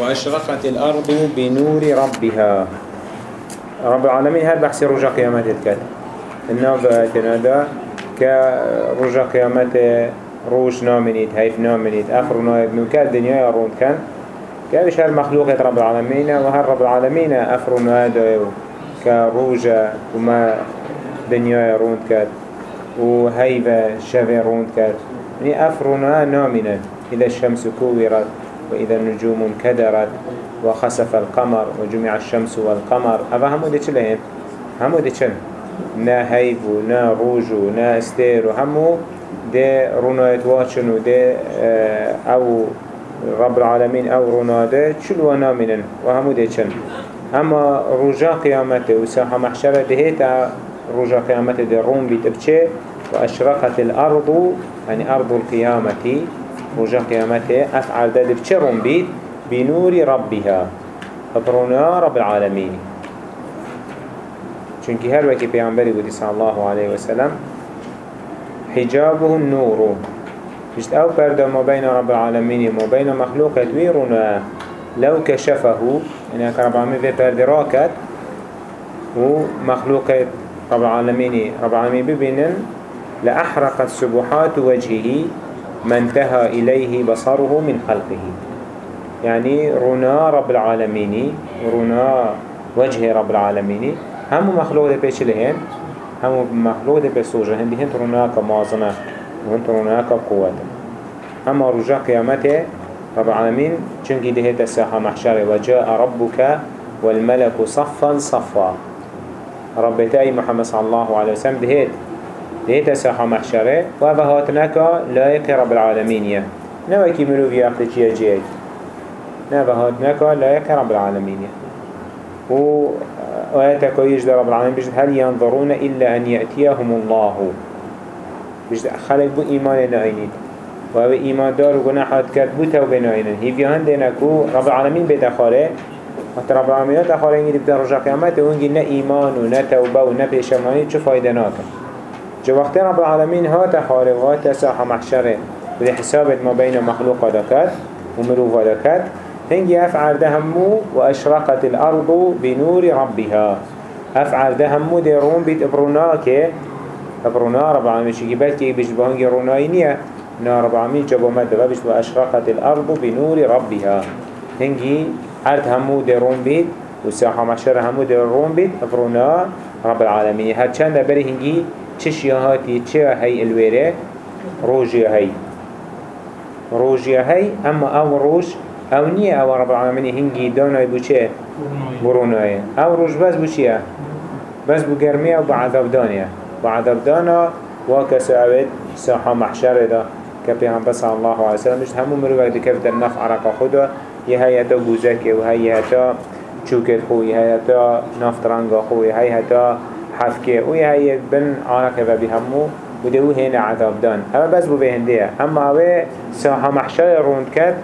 وأشرقت الأرض بنور ربها. رب العالمين هل بحث رجع قيامات الكد الناف تنادا كرجع قيامات روش نامنيت هيف نامنيت. أخر نامنيت كال دنيا يرون كان. كابش هر مخلوقة رب العالمين وهر رب العالمين أفر نادا كروجة وما دنيا يرون كان وهيفا شفي رون كان يعني أفرنا نامنا إذا الشمس كورت. وإذا النجوم انكدرت وخسف القمر وجمع الشمس والقمر. أبا همو دي چلين همو دي چن نا هيفو نا روجو نا استيرو. همو دي رونايت واتشن ودي آه، أو رب العالمين أو روناده چلو نامنن وهمو دي چن أما رجا قيامته وساحة محشرة دهيتا رجا قيامته دي روم بيتبچه وأشرقت الأرض يعني أرض القيامة. رجا قيامته أفعل ده بچه روم بيت بنور ربها. أبرنا رب العالمين. چونك هر وكي پیغمبری بودی صلى الله عليه وسلم حجابه النور مشت أو برده ما بين رب العالمين وما بين مخلوقات ويرنا لو كشفه يعني رب العالمين في برده راكت ومخلوقات رب العالمين رب العالمين ببينن لأحرقت سبحات وجهه. ما انتهى إليه بصره من خلقه. يعني رنا رب العالمين رنا وجه رب العالمين. هم مخلوق ده بيش لهن هم مخلوق ده بسوجه هندي هنت رنا كمازنة وهنت رنا كقوة أما رجاء قيامته رب العالمين چونك ده تساحة محشر وجاء ربك والملك صفا صفا. ربتاي محمد صلى الله عليه وسلم دهيت دهيت ساحة محشرة. وابهاتناك لأيك رب العالمين يا. نوكي مروفي أخذ جيه جيه نبهاتناك لأيك رب العالمين يا. و آياتك يجد رب العالمين. بجد هل ينظرون إلا أن يأتيهم الله؟ بجد خلق بو إيمان ناينين و إيمان دار و گناحات کرد بو توبه ناينين هيفي هندينكو رب العالمين بيدخاره وقت رب العالمين دخاره ينجي بدا رجع قيامته ونجي نا إيمان و نا توبه و نا بيشماني چو فايدة ناكا جو وقت رب العالمين هات هات ساحة محشره ودي حسابت ما بين مخلوق دكات ومروف دكات هنجي أفعل دهمو وأشرقت الأرض بنور ربها. أفعل دهمو دي روم بيت ابروناك ابرونا رب العالمين شكي بلكي بيش بهنجي روناينية نا رب العالمين جابو مدى بيش وأشرقت الأرض بنور ربها. هنجي عرض همو دي روم بيت وساحة محشره همو دي روم بيت ابرونا رب العالمين هاد چند بري هنجي چش يهاتي چه هاي الويره روجي هاي روجي هاي اما أو روج أو نيه أو رب العالمين هنگي داناي بو چه بروناي أو روج بس بو چيه بس بو گرميه و بعذاب دانيه بعذاب دانا واكس اوید ساحة محشر دا كبيران بس الله عليه وسلم مش همو مروك دي كيف در نفع عرق خدا يهيتا بوزك وهيتا چوكت خو يهيتا نفترنگ خو يهيتا حفكه ويهي بن عرق و بهمو ودهو هنا عذاب دان. اما بس بو بهنديه اما اوه ساحة محشر روند كت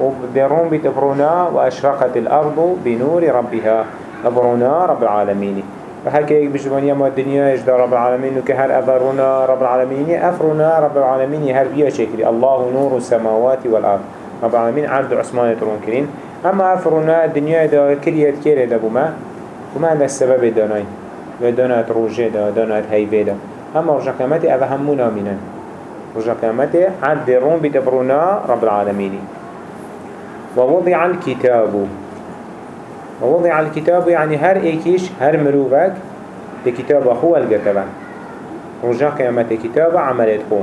وبرون بتبرونا وأشرقت الأرض بنور ربها أبرونا رب العالمين فهكي بجوانيا ما الدنيا يجد رب العالمين وكهر أبرونا رب العالمين أفرنا رب العالمين هر بيا شكري الله نور السماوات والأرض. رب العالمين عرض عثمان ترون كرين أما أفرنا الدنيا دا كريت كيري دا بما وما أن السبب داناي ودانات روجه دا دانات هيبه دا. أما رجع قيامتي أفهمونا منن رجع قيامتي عرض رون بتبرونا رب العالمين ووضع الكتاب ووضع الكتاب يعني هر ايكيش هر مروفك لكتاب هو الكتاب رجع قيامت كتاب عملت خو.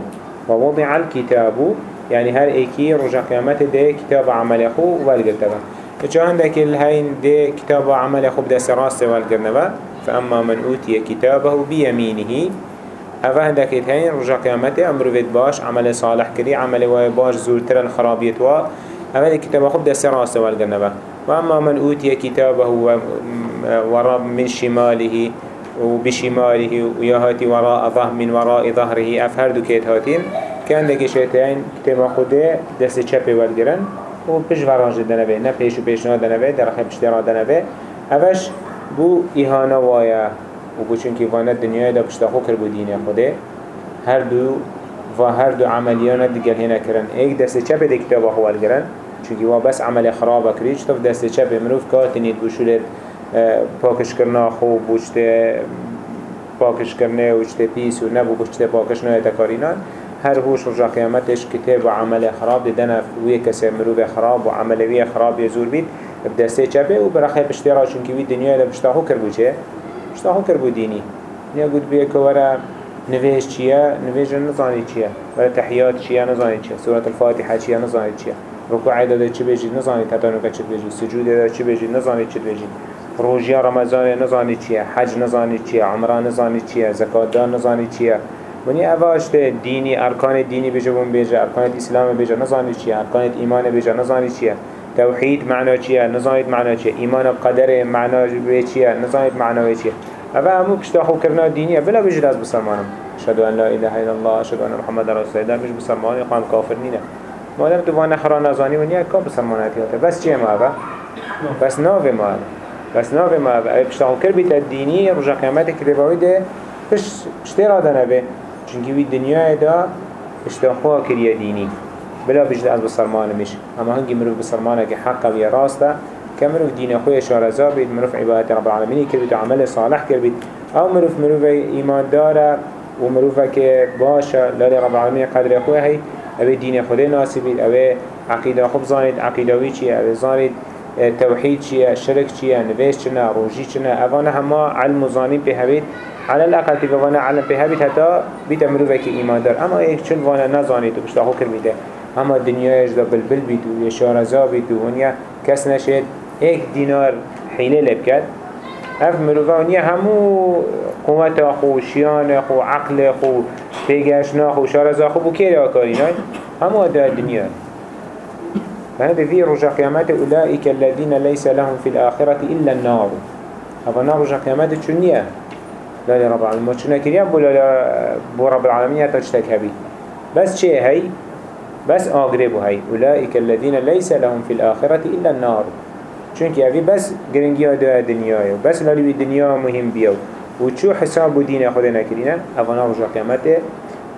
ووضع الكتاب يعني هر ايكي رجع قيامت ده كتاب عمل خو والكتاب فچه عندك الهين ده كتاب عمل خو بدا سراسة والكتاب فأما من أوتي كتابه بيمينه هذا عندك الهين رجع قيامته أمر باش عمل صالح كري عمل باش زورتر الخرابيت وا أول كتاب خب دست راسه والجنبه وأما من أوتي كتابه وراء من شماله وبشماله ويهاتي وراء ظهر من وراء ظهره أفهر دو كيت هاتين كان دك شيطان كتاب خده دست چپه والجرن و پیش وراج دنبه نه پیش و پیش نه دنبه در خیلی پشترا دنبه. اوش بو ایهانا وایا و بو چونکی وانه دنیای دا پشتا خو کر بو دین خوده هر دو و هر دو عملیان دیگر هنه کرن ایک دست چپ دی کتاب خوال گرن چونکی وا بس عمل خرابه کری چطور دست چپ مروف کاتنید بوشولت پاکش کرنا خوب بوشته پاکش کرنه و پیس و نبو بوشته پاکش نه تکارینان هر هوش رجا قیامتش کتاب و عمل خراب ددن وی کسی مروف خراب و عمل وی خراب یزور بید بدسته چپه و برخی پشتی را چونکی وی دنیا دا پشتاخو کربو چه؟ پشتاخو کربو دینی نیا گود بیه که ورا نویش چیه؟ نویش نزانی چیه؟ ورا تحیات چیه؟ نزانی چیه؟ سورة الفاتحة چیه؟ نزانی چیه؟ رکوع داده چی بجید نزانی تتانوکه چی بجید سجود داده چی بجید نزانی چی بجید روژیا رمضان نزانی چیه حج نزانی چیه عمره نزانی چیه زکات دار نزانی چیه ونی اواش دینی ارکان دینی بجه بون بجه ارکان اسلام بجه نزانی چیه؟ ارکان ایمان بجه نزانی چیه؟ توحید معنا چیه؟ نزانید معنا چیه؟ ایمان قدر معنا چیه؟ نزانید معنا چیه؟ اوه همو پشتا خو کرنا دینیه بلا بجد از بسرمانم اشهد ان لا اله الا الله اشهد ان محمد رسول الله. مش بسرمانی قام کافر نینه. مادم تو وانه خرا نزانی ونیا کا بسرماناتی هاته بس چیه ما اوه بس ناوه ما اوه بس ناوه ما اوه پشتا خو کر بیت دینی رجا قیامت کتباوی ده پش پشتی را دنبه چونکه وی دنیای دا پشتا خو کریه دینی. بلا بجد از بسرمان مش اما هنگی مروف بسرمانه که حق و راسته که مروف دین خوی شارزا بید مروف عبادت رب العالمینی کرد و عمل صالح کرد أو مروف مروف ایمان داره و مروف که باشه لالی رب العالمین قدر خوی هی اوه دین خود ناسی بید اوه عقیده خوب زانید. عقیدوی چیه؟ اوه زانید توحید چیه شرک چیه نویش چنه روژی چنه اوانه همه علم و زانید به هبید. على الأقل تبوانا علم به هبید حتی بیت که ایمان دار. اما ایک چون وانا نزانید و بشتاقو کرمیده اما دنیایش دا بلبل بید و شارزا بید و ونیا کس نشد ایک دینار حیله لب کرد. اف مروفه ونیا همو قوت خو شیان خو عقل خو پیگشنا خو شارزا خو بو کیر آکارینای همو دنیا. فهذا في رجع قيامات أولئك الذين ليس لهم في الآخرة إلا النار. هذا نار رجع قيامات شنية؟ لا لرب العالمين. ما شنا كريم؟ بولا بو رب العالمين تشتك هبي. بس شيء هي؟ بس آقربو هاي أولئك الذين ليس لهم في الآخرة إلا النار. چونك اوی بس دنیای و بس لالی دنیا مهم بیاو و چو حساب و دین خود نکرینه اوانا رجا قیامته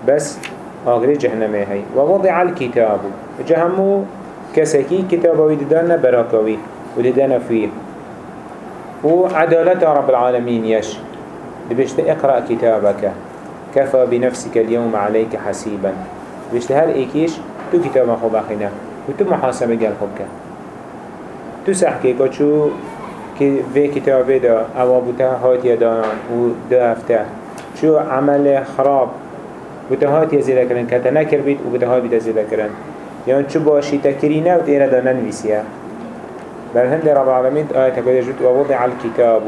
بس آگری جهنمه هی. و وضع الكتاب جهمو کسکی کتابوی ددان براکاوی و ددان فيه و عدالت رب العالمين يش دبشت اقرأ كتابك كفى بنفسك اليوم عليك حسيبا بشت هر ايكيش تو كتاب خوب اخينا و تو محاسبه گل خوب که. تو سحكي چو که في كتابه دا أو بوتا هاتي دانان و دو هفته. چو عمل خراب بوتا هاتي زيلا کرن كتا نكر بيت و بوتا هاتي زيلا کرن يعني چو باشي تكرينه و تيرا دا ننويسيه بل هند رب العالمين آية تقول جد ووضع الكتاب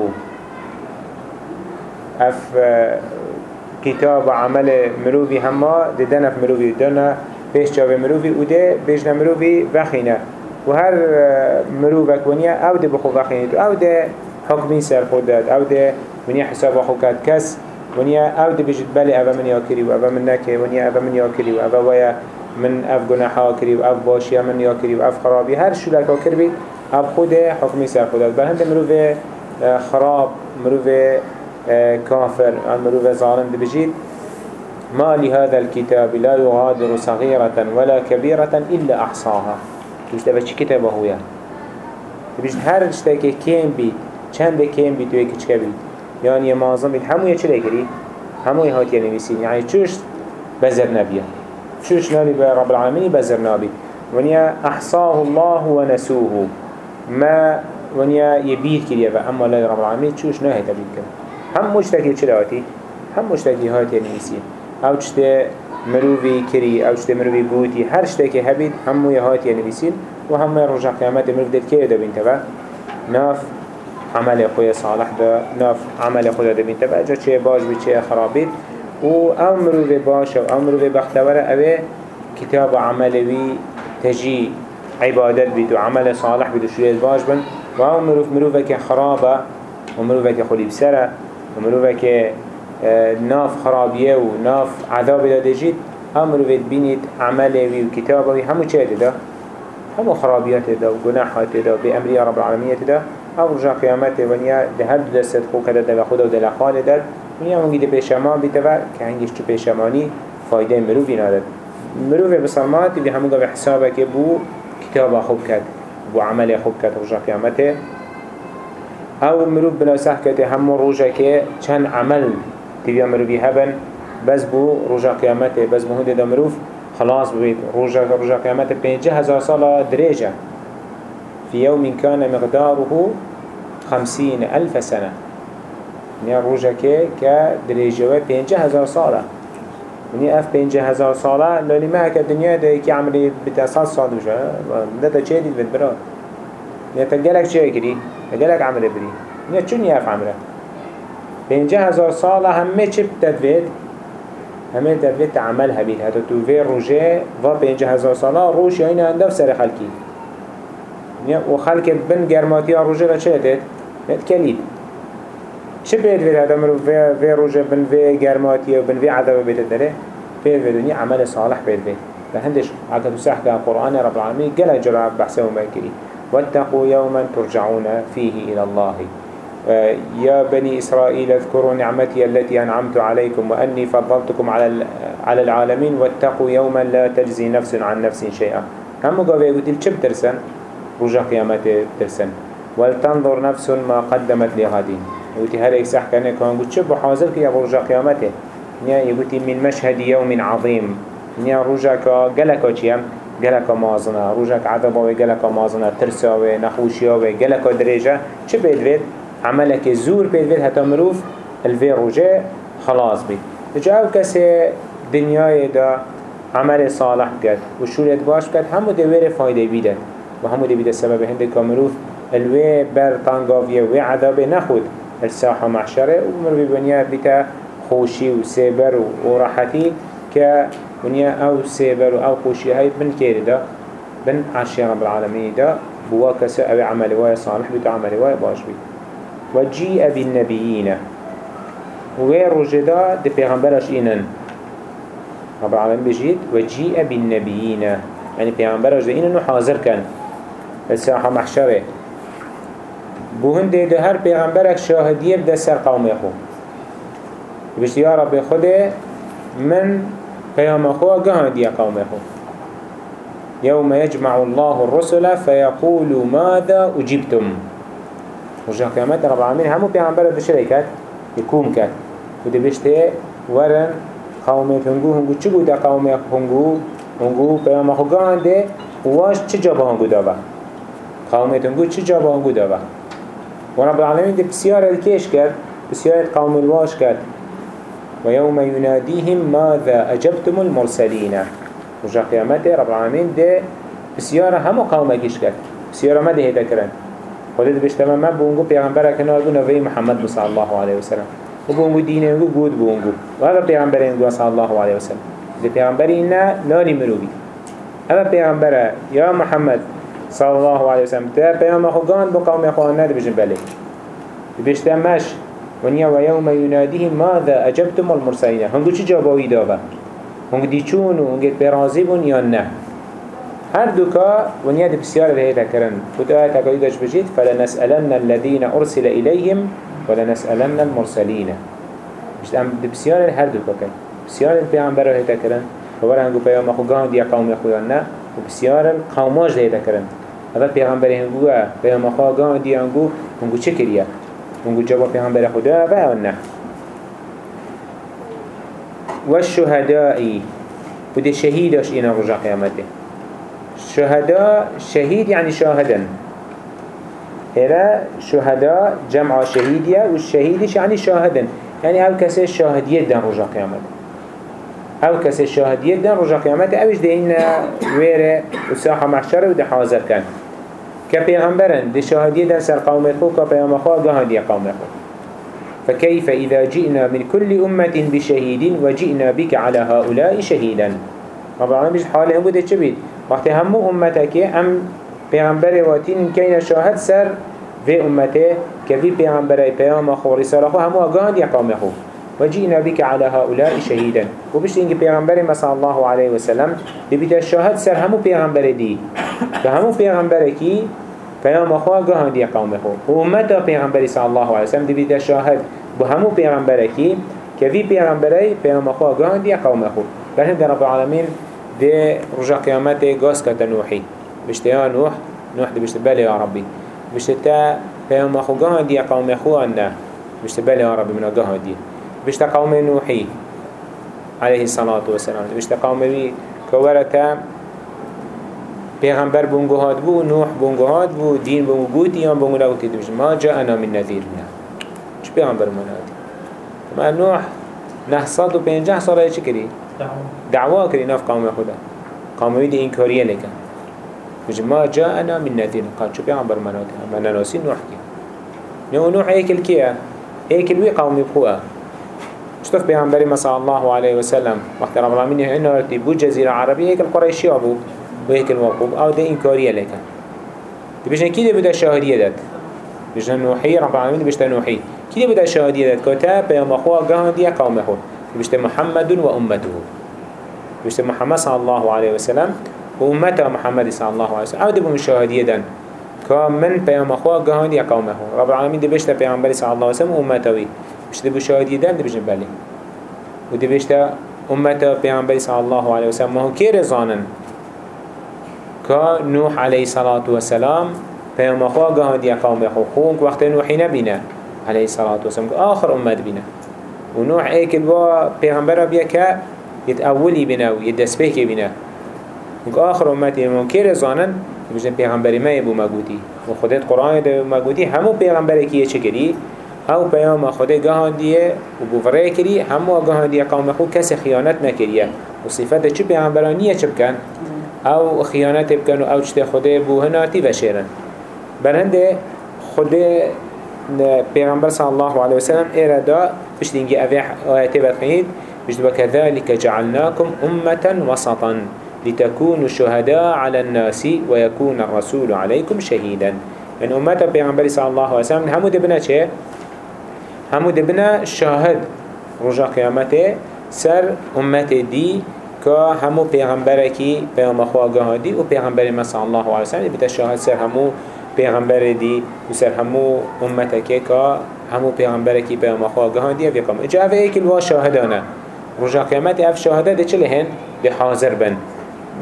اف كتاب عمل مروفي هما ددنا في مروفي دنا پیش چاوه مروفی أو ده بیجن مروفی وخینه. و هر مروفک ونیا أو ده بخو وخینید أو ده حکمی سر خود داد. أو ده ونیا حساب خو کد کس. ونیا أو ده بیجد بله أو من یاکری و أو من نکه. ونیا أو من یاکری و أو ویا من اف گناحا کری و اف باشیا من یاکری و اف خرابی هر شلکا کر بید أو خود حکمی سر خود داد بل هنده مروف خراب مروف كافر مروف ظالم ده بجید ما لهذا الكتاب لا يغادر صغيرة ولا كبيرة إلا أحصاها. تبش تبا چي كتابه هو يعني تبش هر اشتاكي كيم بيت چند كيم بيت ويك چك بيت يعني معظم بيت همو يچه لكري همو يهات يعني بيسين يعني چوش بزر نبيه چوش نبي رب العالمين بزر نبي ونيا أحصاه الله ونسوه. ما ونيا يبيت كريا فأما لا رب العالمين چوش نهي تبيت كريا هم مشتاكي چه لهاتي هم مشتاكي هات يعني بيسين أو چته مروفی کری أو چته مروفی گوتی هر که هبید همو یعنی بیسین و همه رجع قیامت مروف دل دا بین تبا ناف عمل خوی صالح دا ناف عمل خود دا بین تبا جا چه باش بی چه خرابید و أو مروف باش و أو مروف بختوره اوه کتاب عملوی تجی عبادت بید و عمل صالح بید و شوید باش بن و أو مروف که خرابه و مروف که خلی بسره و مروف که و ناف عذاب داده جید هم روید بینید عمله وی و کتابه وی همو چه دا؟ همو خرابیات دا و گناحات دا به امری رب العالمیت دا أو رجا قیامت ونیا ده هر دو دست خو کرده دل خدا و دل خال داد. ونیا هنگی ده پیشمان بیده و که هنگیش تو پیشمانی فایده مروفی نداد مروف بسلمات دی همو گوه حسابه که بو كتاب خوب كد بو عمل خوب كد رجا قيامته أو مروف بلا سحكة همو رجا كي چند عمل تبيا مروفي هبن. بس بو رجا قيامته بس بو هنده دا مروف خلاص ببيت رجا رجا قيامته بينجه هزار سالة دريجة في يوم كان مقداره خمسين ألف سنة. نیا روژه که که دریجه پنجه هزار ساله نیا اف پنجه هزار ساله لالی ما که دنیا ده که عملی بتاسال سال بشه ده تا چه دید بد برا. نیا تا گلک چه کری گلک عمله بری. چون نیا اف عمله پنجه هزار ساله همه چه بتدوید همه تدوید تعمل هبید حتی تو وی روژه و پنجه هزار ساله روش یا این اندف سر خلکی و خلک بن گرماتی روژه را چه دید؟ کلید. چه بيت في هذا مرو؟ في في روجة بن في جرماتية وبن في عذاب بيت الدره بيت في دنيا عمل صالح بيت في فهندش عقد سحك القرآن رب العالمين قال جرى بحثه ومكري واتقوا يوما ترجعون فيه إلى الله. يا بني إسرائيل اذكروا نعمتي التي أنعمت عليكم وأني فضلتكم على على العالمين واتقوا يوما لا تجزي نفس عن نفس شيئا هم قالوا يقول تلشب ترسن رجع قيامته ترسن ولتنظر نفس ما قدمت لغدين وتي هر إكس احكانه كان قلت شب حاضر كي رجا قيامته نيا يقولي من مشهد يوم عظيم نيا كا جلكا چيام جلكا مازنا رجا عذابا وجلكا مازنا ترسا ونخوشيا وجلكا درجة. چه بيدويد عملك زور بيدويد حتى مروف. الفي رجا خلاص بيد جاو كسي دنياي دا عمل صالح كد وشورت باش كد همو دوير فايده بيدن وهمو دي بيد السبب هندك مروف. الوي بر طنقافيه وي عذاب نخود الساحة محشرة ومر ببنيا بتا خوشي وسيبر وراحتي ك بنيا أو سيبر أو خوشي هاي بن كيردا بن عشي رب العالمين دا بواكس أو عمل واي صالح بتا عمل واي باش بي وجيء بالنبيين ورجدا دي پیغمبرش إنن رب العالمين بجيت وجيء بالنبيين يعني پیغمبرش إنن حاضر كان الساحة محشره بو هنده ده هر پیغمبرک شاهدیه بده سر قوم خو. بشت یا رب خوده من پیام خو گهاندیه قوم خو. يوم يجمع الله الرسل فيقول ماذا أجبتم. وجه قيامات رب العالمين همو پیغمبر ده شركات يكوم كات وده بشته ورن قومه هنگو هنگو چه بوده؟ قومه هنگو هنگو پیام خو گهانده واش چه جابه هنگو داوه؟ قومه هنگو چه جابه هنگو ورب العالمين دي بسيار الكيش كد بسيار قوم الواش كد ويوم يناديهم ماذا أجبتم المرسلين؟ وجا قيامته رب العالمين دي بسيار همو قوم كيش كد بسيار ما دي هيدا كرن خودت بيشتما ما بونگو پیغمبر کنار بو محمد صلى الله عليه وسلم. و بونگو دینه بو بود بونگو و هذا الله عليه وسلم. دي پیغمبر اینا لانی مروبی اما پیغمبر یا محمد صلى الله عليه وسلم. تا بيام أخو قان بقوم أخوانا بجن بلي بيشتمش ونيا ويوم يناديهم ماذا أجبتم المرسلين هنگو چي جابوي دابا هنگو دي چونو هنگو برازي بون يا نه؟ هر دوكا ونيا دي بسيار الهيدا كرن فتاة تقايدش بجيت فلنسألن الذين أرسل إليهم ولنسألن المرسلين مش دي بسيار هر دوكا كن بسيار البيعنبر الهيدا كرن فورا هنگو بيام أخو قان دي قوم أخويا نه وبسيار القوماج الهيدا هذا پیغمبر هنگوه پیغمبر خواگان دی هنگو هنگو چه کریه؟ هنگو جواب پیغمبر خدا و نه والشهداء وده شهيدش إنا رجع قيامته شهداء شهيد يعني شاهدا هنا شهداء جمع شهيدية والشهيدش يعني شاهدا يعني أو كسي شاهدية دان رجع قيامته أو كسي شاهدية دان رجع قيامته أوش دينا ويري وساحة محشرة وده حاضر كان كبيغمبرن دي شهادية دان سر قوم خو كبيغم خو قهدي قوم خو فكيف إذا جئنا من كل أمة بشهيد وجئنا بك على هؤلاء شهيدا العالمين بيش حاله هم بده چبيد وقت همو أمتك أم بيغمبر واتين كين شاهد سر في أمته كفي بيغمبر بيغم خو رسالة خو همو قهدي قوم خو وجئنا بك على هؤلاء شهيدا. وبش إنك بيغمبر صلى الله عليه وسلم. لبيت الشاهد سر همو بيغمبر دي. فهمو بيغمبر كي فيوم أخوة قهن دي قوم خو. وأمتا بيغمبر صلى الله عليه وسلم. لبيت الشاهد بهمو بيغمبر كي كفي بيغمبري فيوم أخوة قهن دي قوم خو. لكن رب العالمين دي رجع قيامته قاس كتنوحي بشتا يا نوح؟ نوح دي بشتا بلي يا ربي بشتا تا بيوم أخو قهدي قوم أخو أنا بشتا بلي يا ربي من قهدي بشتا قوم نوحي عليه الصلاة والسلام. بشتا قوم بي كورتا پیغمبر بونگو هاد بو نوح بونگو هاد بو دین بونگو گوتی یا بونگو لگوتی دوش. ما جا أنا من نذیر نه. چه پیغمبر من هادی ما نوح نه صد و پینجه ساله چی کری؟ دعوا. کری ناف قوم خدا. قوم دی این کاریه لکن دوش ما جا أنا من نذیر قال چه پیغمبر من هادی من ناسی نوح کی نو نوح ایکل کیه؟ ایکل وی قومی بخواه اشتف پیغمبری مثلا الله عليه وسلم وقت رب العالمين انه بو جزيرة عربية هيك القريشي ابو وهيك الوقوب آو ده انكارية لك تبجن كده بدا شاهدية داد؟ بجن نوحي رب العالمين بجتا نوحي كده بدا شاهدية داد؟ كتاب بيوم اخوة قهن دي قوم اخوة بجتا محمد وأمته بجتا محمد صلى الله عليه وسلم وأمته محمد صلى الله عليه وسلم آو ده بمشاهدية دان كمن بيوم اخوة قهن دي قوم اخوة رب العالمين دي بجتا بيوم صلى الله عليه وسلم وأمته بجتا بشاهدية دان دي بجن بالي ودي بجتا أمته بيوم صلى الله عليه وسلم ما هو كير زانن كا نوح عليه الصلاة والسلام پیام خواه گهان دیا قوم خو خونك وقت نوحي نبينا عليه الصلاة والسلام آخر أمت بنا ونوح ايكل با پیغمبر بيا كا يتأولي بنا ويدسبيك بنا ونك آخر أمت يمون كير زانن بجن پیغمبر ما يبو مگودي وخدت قرآن ده مگودي همو پیغمبر كيه چكري أو پیام خدا گهان دیه و بوفره کری همو گهان دیه قوم خود کسی خیانت نکریه. و صفت چه پیغمبرانیه چه بکن؟ أو خیانت بکن و أو چته خوده بو هناتی و شیرن. برهنده خوده پیغمبر صلی الله علیه وسلم ایرادا بشتینگی اوی آیتی بدخینید بجد وكذلك جعلناكم أمة وسطا. لتكونوا شهداء على الناس ويكون الرسول عليكم شهيدا من أمة بيغمبر صلى الله عليه وسلم همو دبنا چه؟ همو دبنا شاهد رجا قيامته سر أمة دي که همو پیغمبر کی پیام خواه گهادی و پیغمبر مثلا الله علیه وسلم بیت شاهد سر همو پیغمبر دی و سر همو امت که که همو پیغمبر کی پیام خواه گهادی و یکم اجا اوه ایکل وا شاهدانه رجا قیامت اف شاهده ده چه لهن؟ ده حاضر بن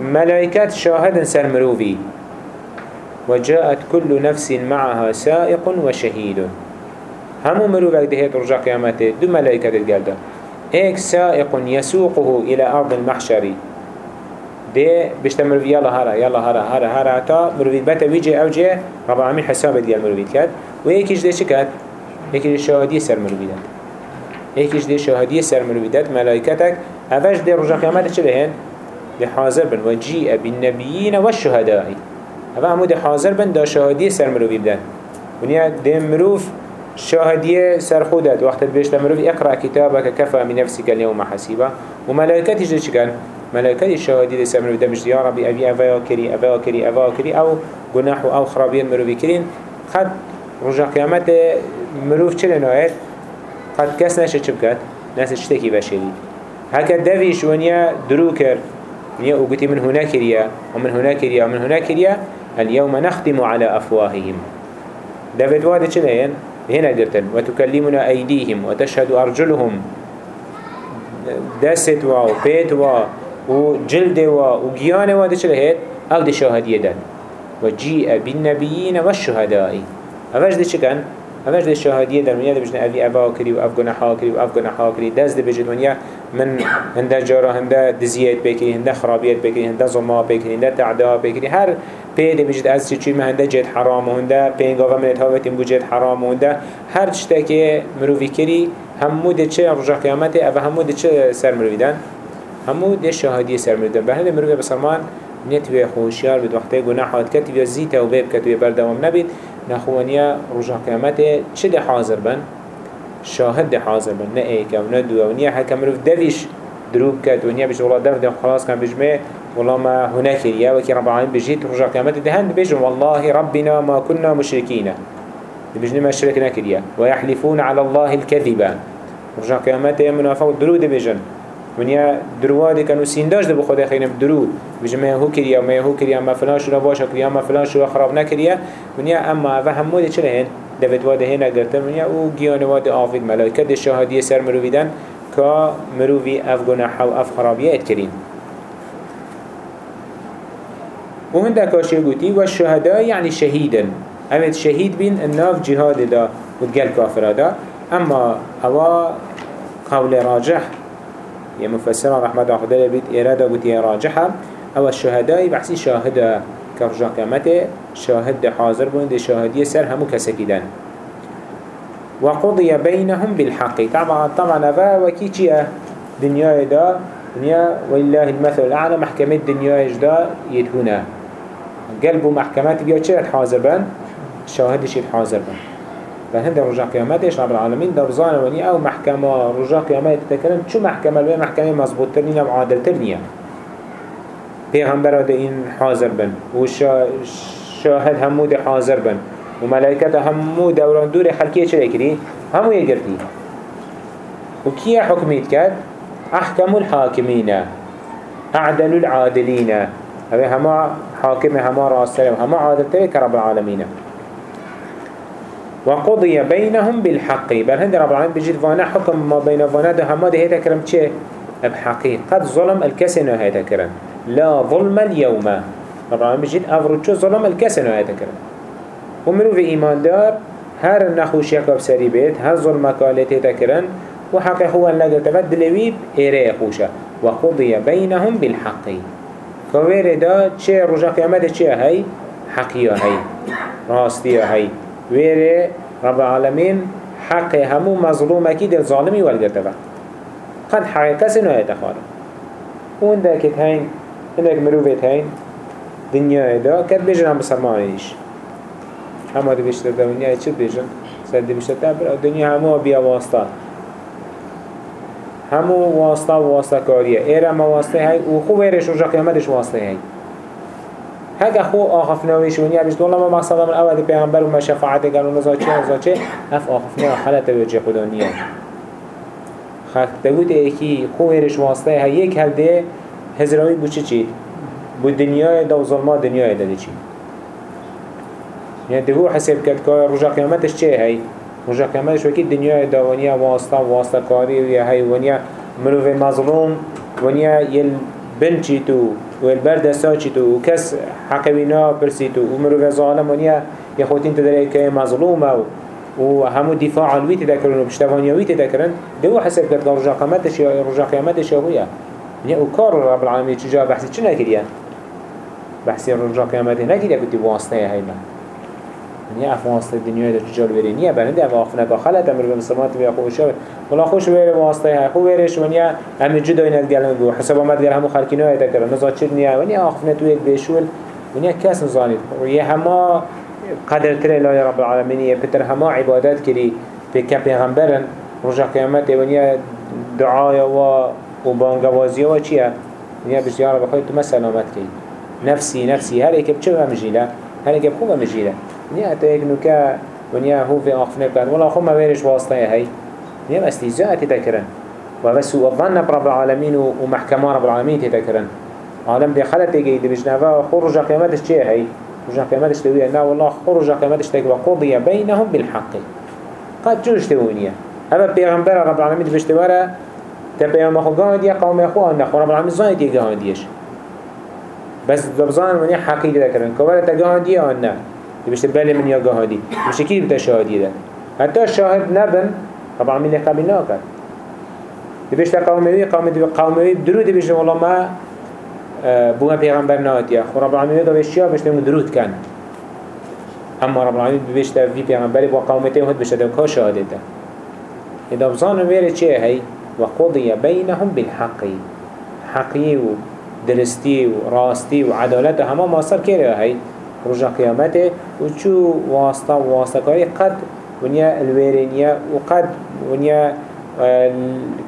ملائکت شاهد سر مروفی وجاءت كل نفس معها سائق وشهيد همو مروفك دهيت رجا قيامته دو ملائكة الجلده ايك سائق يسوقه إلى ارض المحشر. ده بيشتمر في يلا هرا يلا هرا هرا هرا تا مروفيد بتا ويجي أو جي رب العالمين حساب ديال مروفيد كات ويكيش ده شكات يكيش شهادية سر مروفيدات يكيش ده شهادية سر مروفيدات ملائكتك افاش ده رجع قيامات چلهن ده بن وجيء بالنبيين والشهداء افا همو ده حاضر بن ده شهادية سر مروفيدات ونیا ده مروف شاهدية سر خودت وقت بيشت مروف اقرأ كتابك كفى من نفسك اليوم حسيبا وملائكتي كان ملائكتي شاهدية سر مروف دمش يا ربي أبي أفا كري أفا كري أفا كري أو جناح أو خرابين مروفي كرين خد رجع قيامت مروف چلن آيات قد كس نشه چه بكت ناس اشتكي بشري هكا دفيش ونيا دروكر ونيا وقتي من هنا كريا ومن هنا كريا ومن هنا كريا اليوم نختم على أفواههم. دفت واده چلين هنا قرتن وتكلمنا أيديهم وتشهد أرجلهم. دست و بيت و وجلد و وجيان و دش لهت أو دي شهادية دن وجيء بالنبيين والشهداء. أفاش دي شكن أفاش دي الشهادية دن ونيا دي بجنا أبي أبا كري وأف جناحا كري وأف جناحا كري دز دي بجد ونيا من هندا جارا هندا دزيات بكري هندا خرابيات بكري هندا ظما بكري هندا تعداء بكري هر پیده بجد از چی ما هنده جد حرام هنده پینگاوا من اتهاوتیم بو جد حرام هنده. هر چتا که مروی کری همو ده چه رجا قیامته او همو ده چه سر مروی دن همو ده شهادی سر مروی دن به هنده مروی بسرمان نتوی خوشیار بید. وقتی گناحات کتی و زی توبه بکت و بردوام نبید. نخوانیا رجا قیامته چه ده حاضر بن؟ شاهد حاضر بن نه ایکا و نه دو و نیا حکم مروی دویش دروب کت و نیا بجد والله دفت خلاص کن بجمه والله ما هناك يا وكي رب العالمين بجيت رجع قيامته دهن بيجن والله ربنا ما كنا مشركين بيجن ما شركنا كريا ويحلفون على الله الكذبا رجع قيامته منافق درود بيجن ونیا دروادی کنو سینداش ده بخدا خیلی درود بجم ما هو کریا ما هو کریا ما فلان شو باشه کریا ما فلان شو خراب نکریا ونیا اما و همو چه دوید واده هن اگرتن ونیا أو گیان واده آفید ملائکه ده شهادی سر مرویدن که مروی اف گناح و اف خرابیت کرین. و وهنده كاشي قوتي والشهداء يعني شهيدا أمد شهيد بين الناف جهاد دا وتقال كافر دا أما هو قول راجح. يا مفسر رحمة الله خدالة بيت إرادة قوتي راجحة أو الشهداء بحسي شاهد كرجا كامته شاهد حاضر بون شاهدية سر همو كسكيدان وقضي بينهم بالحق. طبعا طبعا أفا وكي چيه دنيا دا دنيا والله المثل الأعلى محكمة دنيا دا يدهونه قلبو محكمات بيا چه حاضر بان شاهدش حاضر بان فهند رجع قيامتش رب العالمين درزان وني أو محكمة رجع قيامت تتكلم شو محكمة لوي محكمة مظبوط ترنية وعادل ترنية پیغمبر ده این حاضر بن. و شاهد همو ده حاضر بن. و ملائکت همو دوران دور خلقیه چه کری؟ همو یگرتی و کیا حکمیت کرد؟ أحكم الحاكمين أعدل العادلين هذا هما حاكم هما راسل هما عادل ترك رب العالمين وقضي بينهم بالحق. بل هند رب العالمين بجد فانا حكم ما بين فانا ده هما ده هيتا كرم چه؟ بحقي قد ظلم الكسن هيتا كرم لا ظلم اليوم. العالمين بجد أفرد شو ظلم الكسن هيتا كرم ومنو في إيمان دار؟ هر نخوش يكب سري بيت هر ظلم كالت هيتا كرم وحق هو اللي تبدل ويب إيري خوشة. وقضي بينهم بالحق. فوير دا چه رجا قيامت چه هاي حقيا هاي راستيا هاي وير رب العالمين حق همو مظلوم أكيد الظالمي والقرتبه قد حقيقة سنو يتخارا وان دا كت هندک مروفت هین دنیای دا کد بیجن هم بسرمانیش همه دو بیشتر دنیای چه بیجن سر دو بیشتر تبر دنیا همه بیا واسطا همه واسطا و واسطا کاریه ایره ما واسطه های و خو ویرش رجا قیامتش واسطه هی هک خو آخفناویش ونیا بیشت والله ما مقصد من اول پیغمبر و ما شفاعت گلو نزا چه نزا چه هف آخفنا خلط وجه خدا نیا خلط دوید ایکی خوب ایرش واسطه های یک هل ده هزراوی بو چه چید بو دنیای دا و ظلما دنیای دا چی؟ یعنی دهو حساب کرد که رجا قیامتش چه هی؟ رجع قیامتش وکی دنیای داوانیا واسطه واسطه کاری و هی ونیا مروف مظلوم ونیا یل بن چیتو و البرد سا چیتو و کس حقوینا پرسیتو و مروف ظالم ونیا یخوتین تدری که مظلوم و و همو دفاع علوی تذكرن و بشتوانیوی تذكرن دو حسب کرد رجع قیامتش یا رجع قیامتش یا يعني وكار رب العالمين تجاه بحثي چه نكريا بحثي رجع قيامته نكريا كنت واسطة هاي ما نیا افواسطه دنیای در تجار بری نیا برنده اما آخفنه که خلط أمر به مسلمات بیا خوش شد ولا خوش ویره واسطه های خو ویرش ونیا همه جدا اینت گلم بو حساب آمد گل همو خلقینو ایتا کرد نزا چه نیا ونیا آخفنه تو یک بشول ونیا کس نزانید یه همه قدر تره لای رب العالمین یه پتر همه عبادت کری به که پیغمبرن رجا قیامت ونیا دعای و و بانگوازی و چیه؟ ونیا بشیار بخوای تو مسلامت کی نفسی نفسی. هر ایک بچه مجیله؟ هر ایک خوب مجیله. نیا تا یک نوکه ونیا هو في آخفنه بکن ولا خو ما ويرش واسطه هاي نیا استهزاء تذكرن وبس الظن رب العالمين ومحكمة رب العالمين تذكرن عالم دي خلت تيجي دي بجنبا خرج قيامتش چه هاي رجع قيامتش تويه نا والله خرج قيامتش تيجي وقضي بينهم بالحق. قد جوش توينيا هذا بيغمبر رب العالمين بيشتوارا تبيغم أخو قاندية قوم أخو أن رب العالمين زايد يقانديش بس دبزان مني حقيقة ذكرن كوالا تقاندية أن بيشت بالي من يا جهادي مش كيف بتا شهادي ده؟ حتى الشاهد نبن طبعا من قبل ناكر بيشت قومي قومي قومي درود بيشت والله ما بوها پیغمبر ناتيا خو رب العالمين ده بيشتيا بيشت درود كان اما رب العالمين بيشت في پیغمبر با قومته هد بيشت ده؟ كا شهادته إذا بظانوا ويري چه هي وقضي بينهم بالحق. حقي ودرستي وراستي وعدالته هما ماصر كيري هي رجع قيامته وشو واسطة واسطة كاري قد ونيا الويرينيا وقد ونيا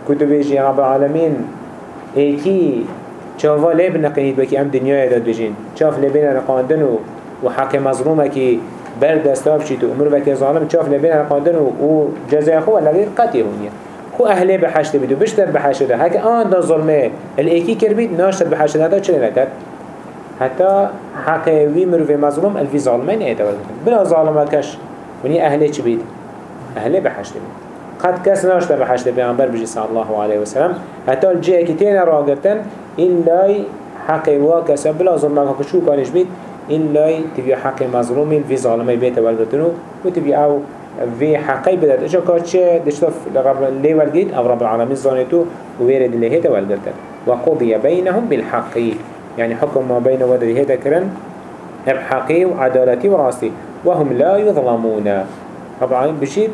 كتب جي رب العالمين شافا لبن نقينيت بكي ام دنيا داد بجين شاف لبن نقاندن وحق مظلومة كي برد استاب شيتو أمر بكي ظالم شاف لبن نقاندن وجزاء خو لغير قتي هونيا خو أهلي بحشت بدو بشتر بحشت هكا آن دا ظلمه الايكي كربيت ناشتر بحشت هذا چلي نكت حتى حقه وي مروفي مظلوم الفي ظالمين ايتا بلا ظالمه كش وني اهله چه بيد اهله بحشت بيد قد كس ناشته بحشت بيعنبر بجي صلى الله عليه وسلم. حتى الجيه كتين راقرتن إلا حق واكسا بلا ظلمك كشو كانش بيت إلا تبي حق مظلوم في ظالمي بيت والقتنو وتبي أو في حقي بدأت إيش كاتش دشتف لرب اللي والجيت أو رب العالمين ظنيتو ويرد اللي هيدا والقتن وقضي بينهم بالحق. يعني حكم ما بين ودري هيدا كرن بحقي وعدالتي وراستي وهم لا يظلمون. رب العالمين بشيد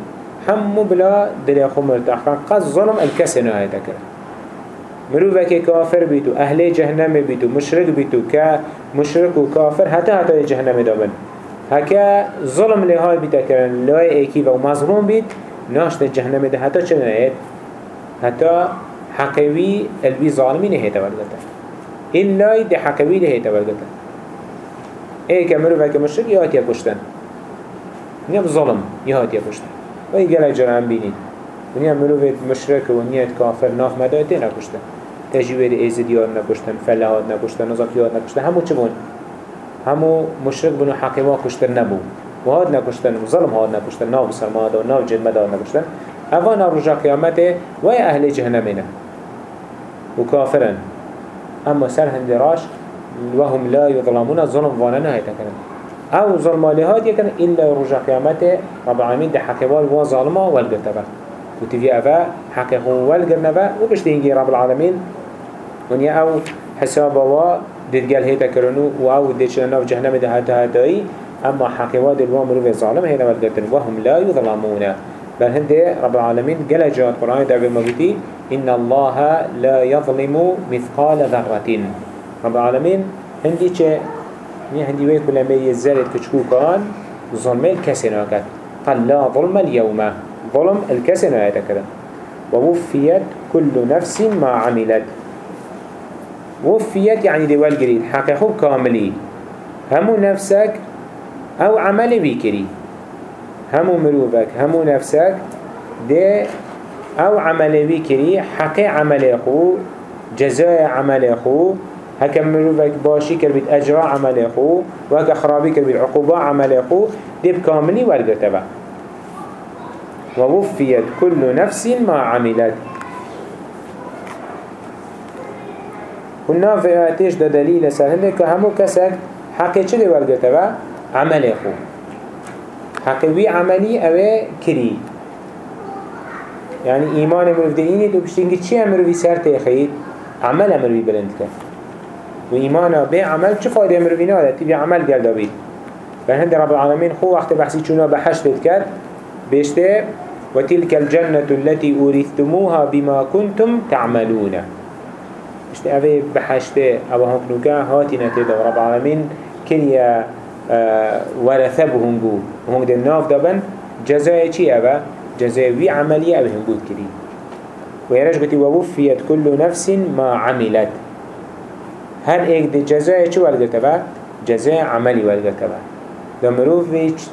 هم بلا دل خو مرتاح كان قد ظلم الكسنة هيدا كرن. مروفك كافر بيتو أهل جهنم بيتو مشرك بيتو كمشرك وكافر حتى حتى جهنم دابن هكا ظلم لهاي بيتا كرن لا ايكي و مظلوم بيت ناشت جهنم ده حتى چنه هيد حتى حقوي البي ظالمين هيتا ورگتا إلا ده حقوي ده هيتا ورگتا ايه كمروفك مشرك يهات يكشتن نيب ظلم يهات يكشتن وي قلع جرعن بينين ونیا مروفت مشرک و نیت کافر ناف مدایته نکشتن. تجویر ایزد یاد نکشتن فلهات نکشتن نزاک یاد نکشتن. همو چه بون؟ همو مشرک بنو حقیما کشتن نبو و هاد نکشتن و ظلم هاد نکشتن ناف سلمان و ناف جد مداد نکشتن. اوان رجا قیامته و أهل جهنمینه و کافرن. اما سر هندراش وهم لا يظلمون ظلم وأنا نهاية كنا أو ظلم لهاد يكن إلا رجع قيامته رب العالمين ده حكوال وظالمه والقتبه وتفي أفا حقه والقرنبا وبشتينجي رب العالمين ونيا أو حسابه و دتقال هيتا كرنو وأو ديشنا في جهنم ده هتا هتاي أما حقه دلوا مروف الظالم هنا والقرن وهم لا يظلمون بل هندي رب العالمين قال جاء القرآن دعوة مبتي إن الله لا يظلم مثقال ذرة. رب العالمين هندي چه؟ ني هندي وي كل ما يزال كشكو كان ظلم الكسر قال لا ظلم اليوم. ظلم آيات كده ووفيت كل نفس ما عملت. وفيت يعني دي والجريد حقيقة كاملي. همو نفسك أو عمل بيكري. همو مروفك همو نفسك دي أو عمل بيكري. حقي عمل خو جزاء عمل خو. هكا مروفك باشي كربت أجراء عمل خو. وهكا خرابي كربت عقوبة عمل خو. دي بكاملي والجرتبه ووفيت كل نفس ما عملت. قلنا في آتش ده دليل سهل که همو کسک حقی چه و عمل خو حقی وی عملی اوه کری يعني إيمان مروف ديني تو بشتنجي چي مروفي سر تيخيد عمل مروفي بلند كن وإيمانا بي عمل چه فايدة مروفي نادا تبي عمل قال دابيد فهند رب العالمين خو وقت بحثي چونا بحشت كد بيشته وتلك الجنة التي أورثتموها بما كنتم تعملون اشت آوه بحشته أو هنكنوكا هاتنا تيدا رب العالمين كنيا آه ورثه بهنگو هنگ ده ناف دابن. جزاء چي آوه؟ جزاء وي عملية أو هنگود كري ويرش قلت ووفيت كل نفس ما عملت. هر ايك ده جزاء چو والگتبه جزاء عملي والگتبه ده مروف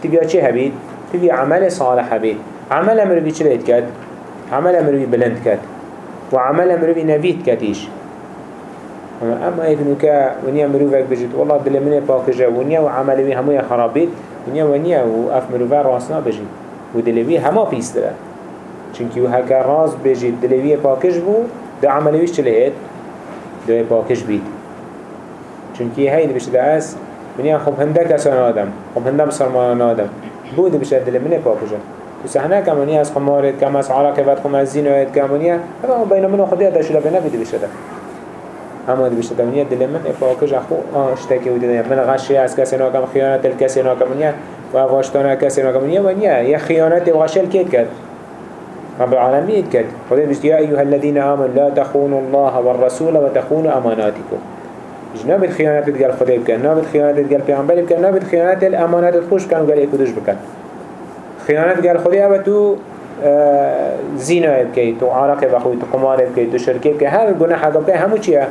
تبيا چه هبيد تبيا عمل صالح هبيد عمل امروی چه لید کد؟ عمل امروی بلند کد. و عمل امروی نوید کدیش. اما ایکنو که ونیا مروفک بجید والله دل منه پاکجه ونیا و عملوی هموی خرابید ونیا ونیا و اف مروفه راسنا بجید و دلوی همه پیس داره چونکی و هکا راز بجید دلوی پاکش بو ده لید؟ ده پاکش بید چونکی هید بشه ده از ونیا خب هنده کسان آدم خب هنده بسرمان آدم بود بشه دل منه پاکجه وسهنا كمانية از خمارت كم از عراق بعد خم از زينوات كمانية هذا بين من خديا ده شلا بنا بدي اما بشده كمانية دل من افاكش اخو آه اشتكي ودي من غشي از كسي نو كم خيانة الكسي نو كمانية وافاشتانا كسي نو كمانية ونيا يا خيانة وغشل كيت كد رب العالمين كد خديا بشت يا أيها الذين آمنوا لا تخونوا الله والرسول وتخونوا أماناتكم جناب الخيانة تتقال خديا بكن ناب الخيانة تتقال بيعنبالي بكن ناب الخيانة الأمانات تخوش كانوا قال إيكو دوش بكن خيانات قال خدي أبا تو آه، زينة بكي تو عراق بخوي تو قمار بكي تو شركة بكي هر الجناح هذا بكي همو چيا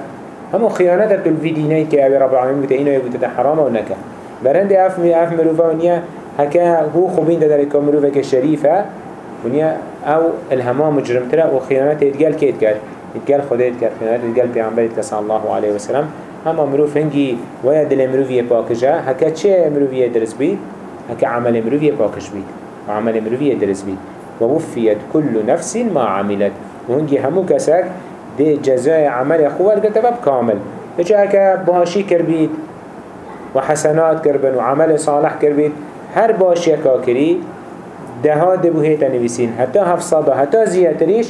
همو خيانات تو الفيدينات كي أبي رب العالمين بتا إنه يبتا حرام ونكا برند أف أف مروفا ونيا هكا هو خبين دا ذلك مروفا كشريفة ونيا أو الهما مجرم ترى وخيانات يتقال كي يتقال يتقال خدي يتقال خيانات يتقال بيعنبال صلى الله عليه وسلم هما مروف هنجي ويا دل مروفية باكجا هكا چه مروفية درس بيت هكا عمل مروفية باكش بيت وعمل مروفية درس بيت ووفيت كل نفس ما عملت. وهنجي همو كسك دي جزاء عمل خوال كتبه كامل. اجا اكا باشي كربيت وحسنات كربن وعمل صالح كربيت هر باشي كاكري دها دبو هيتا نبسين حتى هفصادا حتى زيادتريش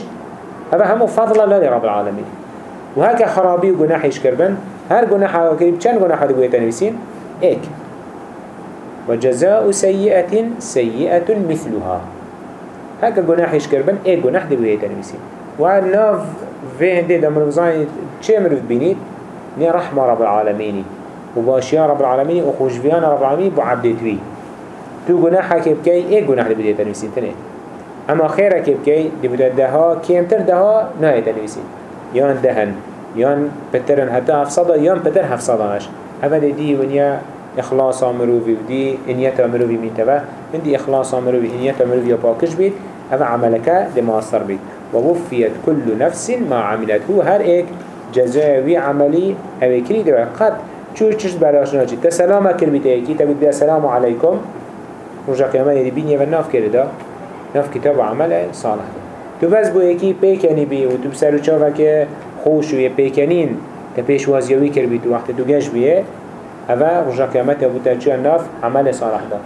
هذا همو فضل الله لرب العالمين وهكا خرابي وجناحيش كربن هر جناح كريم كان جناح دبو هيتا نبسين ايك وجزاء سيئة سيئة مثلها. هكا جناحيش كربن ايك جناح دبو هيتا نبسين وناف في هندي دمر بزاين چه مروف بینید نی رحمة رب العالمين وباشيا رب العالمين وخوشبيان رب العالمين بو عبدتوي تو گناحا که بکی ایک گناح دی بده تنویسین تنه. اما خیره که بکی دی بده دها کمتر دها نه تنویسین یان دهن یان پترن حتی هفصدا یان پتر هفصدانش اما دی دی ونیا اخلاص مروفي ودي انيتا مروفي من تبا من دي اخلاص مروفي انيتا مروفي باكش بيت اما عملك دي ماصر بيت ووفيت كل نفس ما عملت. هو هر ايك جزاوي عملي أو كري دي قد چوش چشت بلاش ناجي تسلام كلمة ايكي. تقول السلام عليكم. رجع قيامة يدي بيني وناف كرده ناف كتاب عمل صالح تو بس بو يكي بيكني بي. و تو بسرو چاوه که خوش و یه پیکنین که پیش وازیوی کر بی تو وقت تو گش بیه هوا رجع قيامت ابو ترچو ناف عمل صالح ده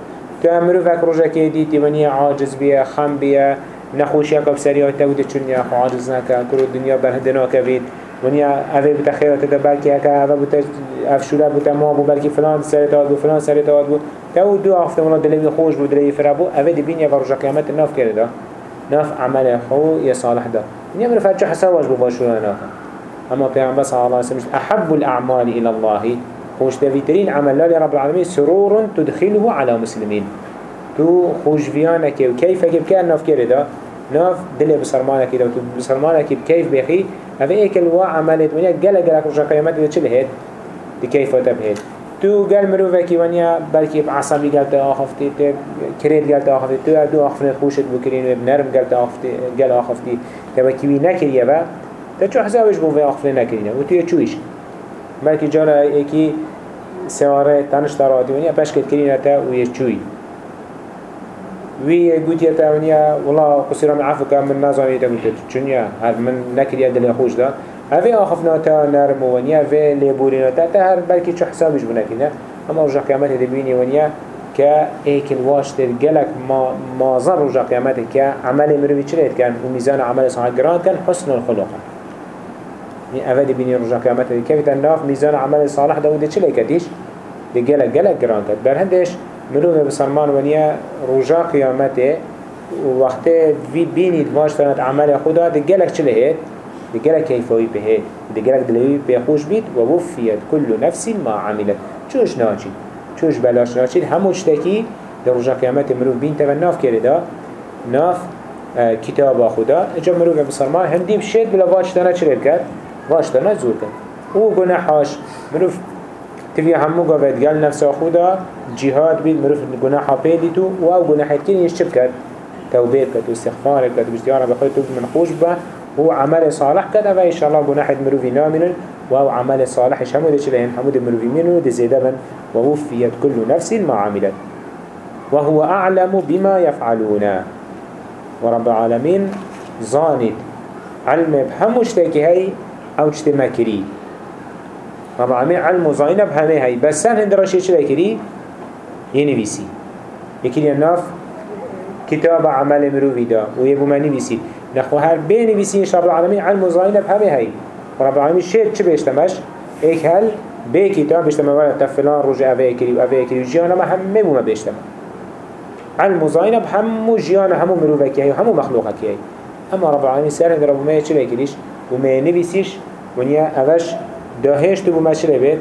تو امرو فك رجع که دی تیمانی عاجز بیه خم بیه نخوشی اکا بسری های تاوده چونیا عاجز نکا کرو دنیا برهدنا کبید ونیا اوه بتا خیرات ده بلکه اکا اوه بتا افشوله بتا ما بو بلکه فلان سر تاوت بو فلان سر تاوت بو. تو دو آفته ولا دلوی خوش بود دلوی فرابو اوه دی بین یا ورجا قیامت ناف کرده ناف عمل خو یا صالح ده نیا من فرچه حساواش بو باشو ناف اما پیغمبر صلی الله علیه احب الاعمال إلى الله. خوش دویترین عمل لالی رب العالمین سرور تدخله على مسلمین. تو خوشویانه که و کیفه که بکن ناف کرده دا. ناف دل بسرمانه که دا. تو بسرمانه که بکیف بخی اوه ایک الوا عملت ونیا گل گل اکرشا قیامت دا چل هید دی کیفه تا بهید تو گل مروفه که ونیا بلکه عصبی گل آخفتی تو کرید گلت آخفتی تو دو آخفنه خوشت بکرین و نرم گلت آخفتی گل آخفتی. تا کیوی نکریه و تا چو حسابش بو آخفن نکرینه. و تو یه چویش. بلکه جانا ایکی سیاره تنش در آدیونی پشکت کرینه تا و یه چویی وی گوتی تاونیا والله قصيرا من عفو كان من نازانی تا گوتی چونیا هر من نکریا دل خوش دا. اوی آخفنا تا نرم ونیا وی لیبورینا تا تا هر بلکی چو حسابش بنکنه اما رجا قیامت دبینی ونیا که ایک الواش در گلک ما مازر رجا قیامت که عمل مروی چلید کن؟ و میزان عمل صحیح گران کن حسن الخلق. اوی دبینی رجا قیامت که ناف میزان عمل صالح دا ودی چلی کدیش دی گلک گران کد بر هندش مروه بسلمان ونیا رجا قیامته وقت وی بینید واش تنات عمل خدا دی گلک چله هید دی گلک کیفوی به هید دی گلک دلوی به خوش بید و وفیت کل نفس ما عملت. چوش ناچید؟ چوش بلاش ناچید؟ هموش تکی در رجا قیامت مروه بین تبا ناف کرده ناف کتاب خدا. اجا مروه بسلمان هندیم شد بلا واش تنات چله کرد؟ واش تنات زور کرد. أو گناحاش مروه تبي همو قابد قال نفس خدا جهاد بيد مروف جناحه بيدتو واو جناحه كين يشتب كد توبه كد واستغفار كد بجديارة بخير توب من خوش به هو عمل صالح كد فإن شاء الله جناحه مروفي نامن واو عمل صالح شمو دي شلهن حمود مروفي منو دي زيدا من ووفيت كل نفس ما عملت. وهو أعلم بما يفعلون ورب العالمين زانت علم بهمش تاكي هاي أو اجتماكري رب العالمين علم وظاهرنا بهمه هاي. بس سن هند راشي چلا كري ينويسي يكري الناف كتاب عمل مروفي دا ويبو ما نويسي نخو هر بين نويسي رب العالمين علم وظاهرنا بهمه هاي. رب العالمين شيء چه بيشتمش ايك هل بي كتاب بيشتم ولا تفلان رجع اوه كري واوه كري وجيانا ما هم مبو ما بيشتم علم وظاهرنا بهمو جيانا همو مروفك هاي وهمو مخلوقك هاي. اما رب العالمين سر هند رب ما چلا كريش وما نويسيش ونيا اوش دا هشت بما شره بيت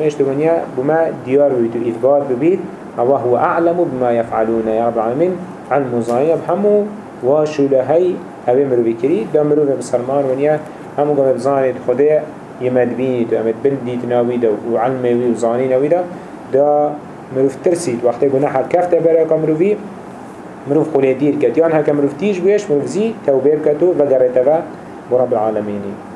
هشت بنيا بما ديار بيت إثبات ببيت الله هو أعلم بما يفعلون يا رب العالمين علم بحمو واشو لهي هبه مرو بكري دا مرو بسرمان ونيا همو قم بزاني خده يمد بيني تو امد بلدي تناوي دا وعلمي وزاني ناوي دا دا مرو ترسيد وقتی گناه کفت برای کمروی مروف خلی دیر کد یان هک مروف تیج بیش مروف زی توبیر کتو و گرتوا برب العالمینی.